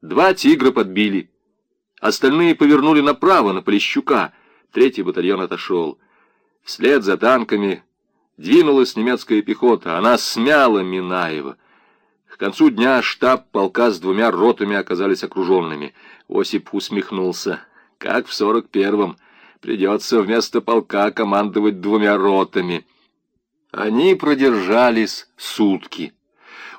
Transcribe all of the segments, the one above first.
Два тигра подбили. Остальные повернули направо, на Полищука. Третий батальон отошел. Вслед за танками двинулась немецкая пехота. Она смяла Минаева. К концу дня штаб полка с двумя ротами оказались окруженными. Осип усмехнулся. Как в сорок первом. Придется вместо полка командовать двумя ротами. Они продержались сутки.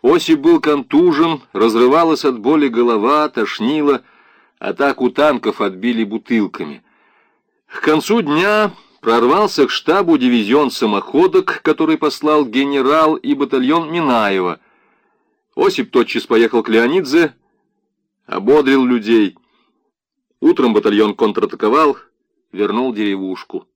Осип был контужен, разрывалась от боли голова, тошнило. Атаку танков отбили бутылками. К концу дня прорвался к штабу дивизион самоходок, который послал генерал и батальон Минаева. Осип тотчас поехал к Леонидзе, ободрил людей. Утром батальон контратаковал, вернул деревушку.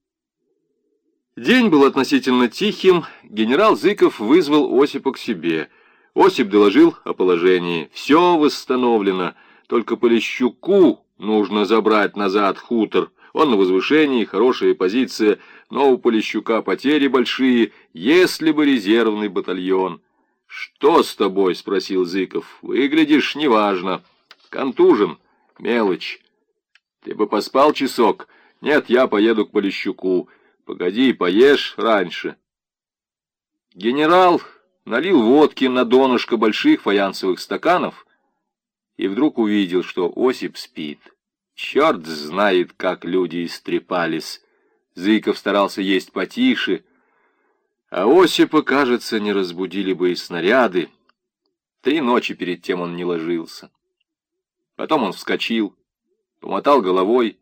День был относительно тихим, генерал Зыков вызвал Осипа к себе. Осип доложил о положении. Все восстановлено, только Полищуку нужно забрать назад хутор. Он на возвышении, хорошая позиция, но у Полищука потери большие, если бы резервный батальон. «Что с тобой?» — спросил Зыков. «Выглядишь неважно. Контужен. Мелочь. Ты бы поспал часок. Нет, я поеду к Полищуку. Погоди, поешь раньше». Генерал налил водки на донышко больших фаянсовых стаканов и вдруг увидел, что Осип спит. Черт знает, как люди истрепались. Зыков старался есть потише, а Осипа, кажется, не разбудили бы и снаряды. Три ночи перед тем он не ложился. Потом он вскочил, помотал головой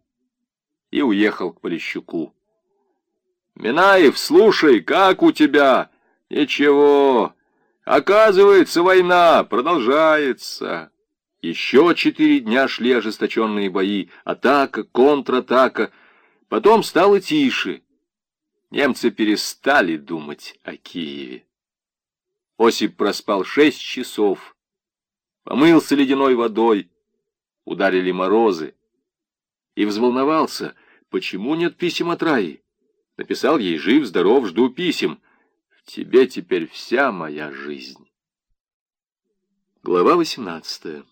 и уехал к Полищуку. «Минаев, слушай, как у тебя?» «Ничего. Оказывается, война продолжается». Еще четыре дня шли ожесточенные бои. Атака, контратака. Потом стало тише. Немцы перестали думать о Киеве. Осип проспал шесть часов. Помылся ледяной водой. Ударили морозы. И взволновался, почему нет писем от Раи. Написал ей «Жив, здоров, жду писем». Тебе теперь вся моя жизнь. Глава восемнадцатая.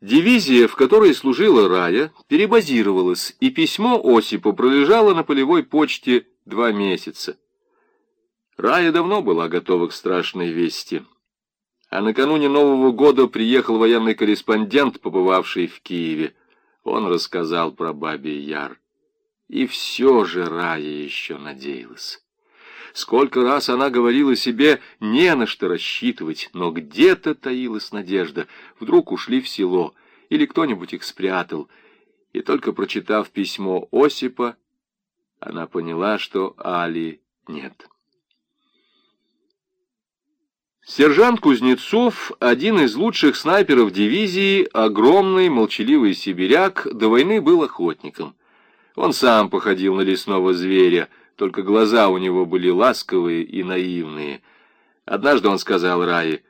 Дивизия, в которой служила Рая, перебазировалась, и письмо Осипу пролежало на полевой почте два месяца. Рая давно была готова к страшной вести. А накануне Нового года приехал военный корреспондент, побывавший в Киеве. Он рассказал про Бабий Яр. И все же Рая еще надеялась. Сколько раз она говорила себе, не на что рассчитывать, но где-то таилась надежда. Вдруг ушли в село, или кто-нибудь их спрятал. И только прочитав письмо Осипа, она поняла, что Али нет. Сержант Кузнецов, один из лучших снайперов дивизии, огромный молчаливый сибиряк, до войны был охотником. Он сам походил на лесного зверя — только глаза у него были ласковые и наивные. Однажды он сказал Рае,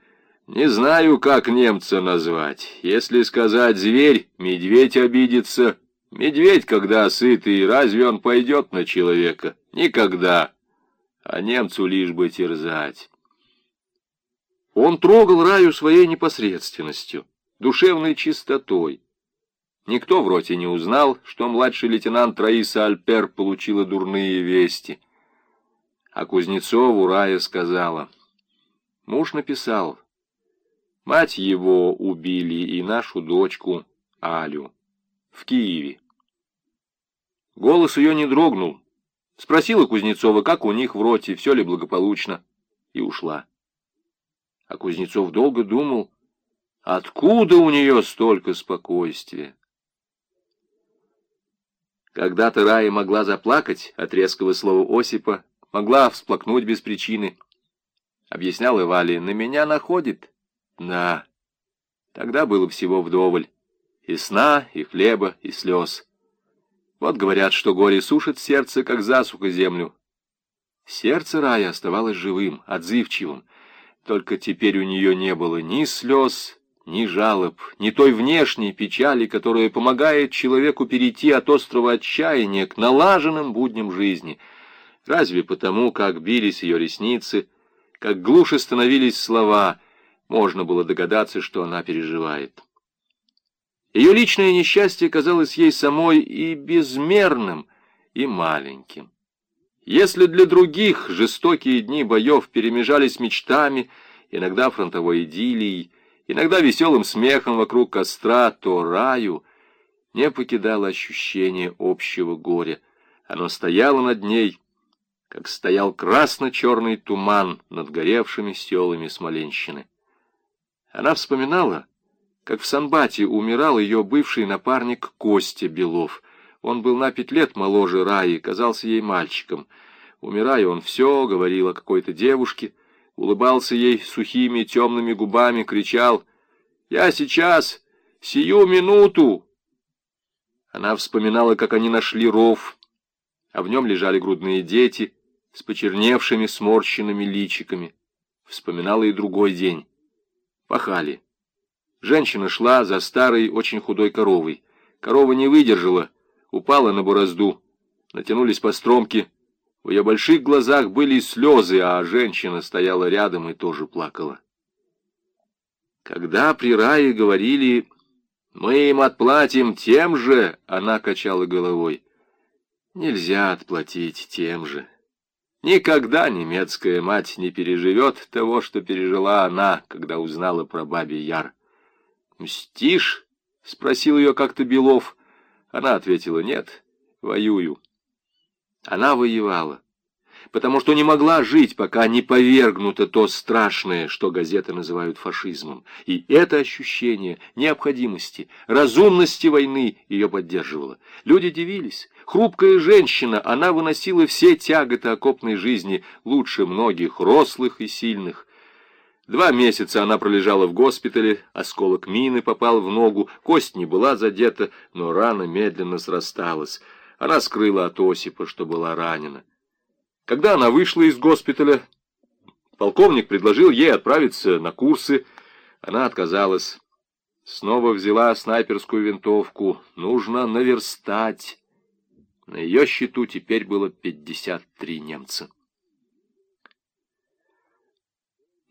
«Не знаю, как немца назвать. Если сказать «зверь», медведь обидится. Медведь, когда сытый, разве он пойдет на человека? Никогда. А немцу лишь бы терзать». Он трогал Раю своей непосредственностью, душевной чистотой. Никто в роте не узнал, что младший лейтенант Раиса Альпер получила дурные вести. А Кузнецову Рая сказала, муж написал, мать его убили и нашу дочку Алю в Киеве. Голос ее не дрогнул. Спросила Кузнецова, как у них в роте, все ли благополучно, и ушла. А Кузнецов долго думал, откуда у нее столько спокойствия. Когда-то Рая могла заплакать от резкого слова Осипа, могла всплакнуть без причины. Объяснял Вали, на меня находит. Да, тогда было всего вдоволь. И сна, и хлеба, и слез. Вот говорят, что горе сушит сердце, как засуха землю. Сердце Рая оставалось живым, отзывчивым. Только теперь у нее не было ни слез, ни жалоб, ни той внешней печали, которая помогает человеку перейти от острого отчаяния к налаженным будням жизни. Разве потому, как бились ее ресницы, как глуше становились слова, можно было догадаться, что она переживает. Ее личное несчастье казалось ей самой и безмерным, и маленьким. Если для других жестокие дни боев перемежались мечтами, иногда фронтовой идиллией, иногда веселым смехом вокруг костра, то раю не покидало ощущение общего горя. Оно стояло над ней, как стоял красно-черный туман над горевшими селами Смоленщины. Она вспоминала, как в Санбате умирал ее бывший напарник Костя Белов. Он был на пять лет моложе Раи, казался ей мальчиком. Умирая, он все говорил о какой-то девушке, улыбался ей сухими темными губами, кричал «Я сейчас, сию минуту!» Она вспоминала, как они нашли ров, а в нем лежали грудные дети с почерневшими сморщенными личиками. Вспоминала и другой день. Пахали. Женщина шла за старой, очень худой коровой. Корова не выдержала, упала на борозду. Натянулись по стромке. В ее больших глазах были слезы, а женщина стояла рядом и тоже плакала. Когда при рае говорили «Мы им отплатим тем же», она качала головой. Нельзя отплатить тем же. Никогда немецкая мать не переживет того, что пережила она, когда узнала про бабе Яр. «Мстишь?» — спросил ее как-то Белов. Она ответила, «Нет, воюю». Она воевала потому что не могла жить, пока не повергнуто то страшное, что газеты называют фашизмом. И это ощущение необходимости, разумности войны ее поддерживало. Люди дивились. Хрупкая женщина, она выносила все тяготы окопной жизни лучше многих, рослых и сильных. Два месяца она пролежала в госпитале, осколок мины попал в ногу, кость не была задета, но рана медленно срасталась. Она скрыла от Осипа, что была ранена. Когда она вышла из госпиталя, полковник предложил ей отправиться на курсы. Она отказалась. Снова взяла снайперскую винтовку. Нужно наверстать. На ее счету теперь было 53 немца.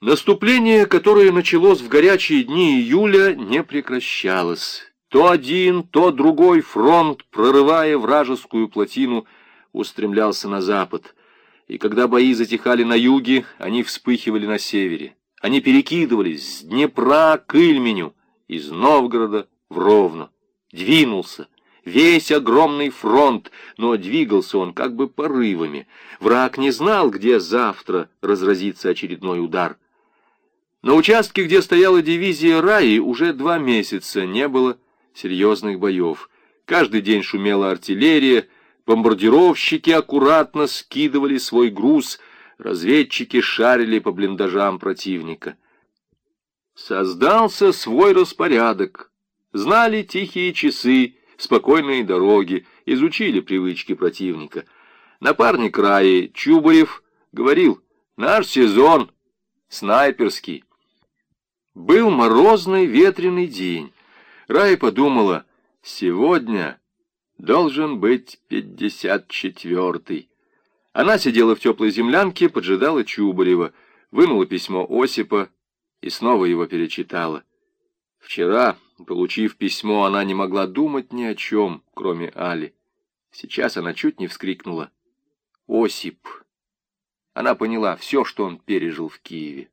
Наступление, которое началось в горячие дни июля, не прекращалось. То один, то другой фронт, прорывая вражескую плотину, устремлялся на запад и когда бои затихали на юге, они вспыхивали на севере. Они перекидывались с Днепра к Ильменю, из Новгорода в Ровно. Двинулся весь огромный фронт, но двигался он как бы порывами. Враг не знал, где завтра разразится очередной удар. На участке, где стояла дивизия Раи, уже два месяца не было серьезных боев. Каждый день шумела артиллерия, Бомбардировщики аккуратно скидывали свой груз, разведчики шарили по блиндажам противника. Создался свой распорядок. Знали тихие часы, спокойные дороги, изучили привычки противника. Напарник Раи Чубарев говорил, наш сезон снайперский. Был морозный ветреный день. Рая подумала, сегодня Должен быть пятьдесят четвертый. Она сидела в теплой землянке, поджидала Чубарева, вынула письмо Осипа и снова его перечитала. Вчера, получив письмо, она не могла думать ни о чем, кроме Али. Сейчас она чуть не вскрикнула. Осип. Она поняла все, что он пережил в Киеве.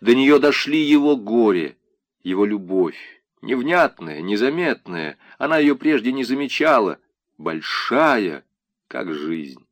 До нее дошли его горе, его любовь, невнятная, незаметная, она ее прежде не замечала, большая, как жизнь.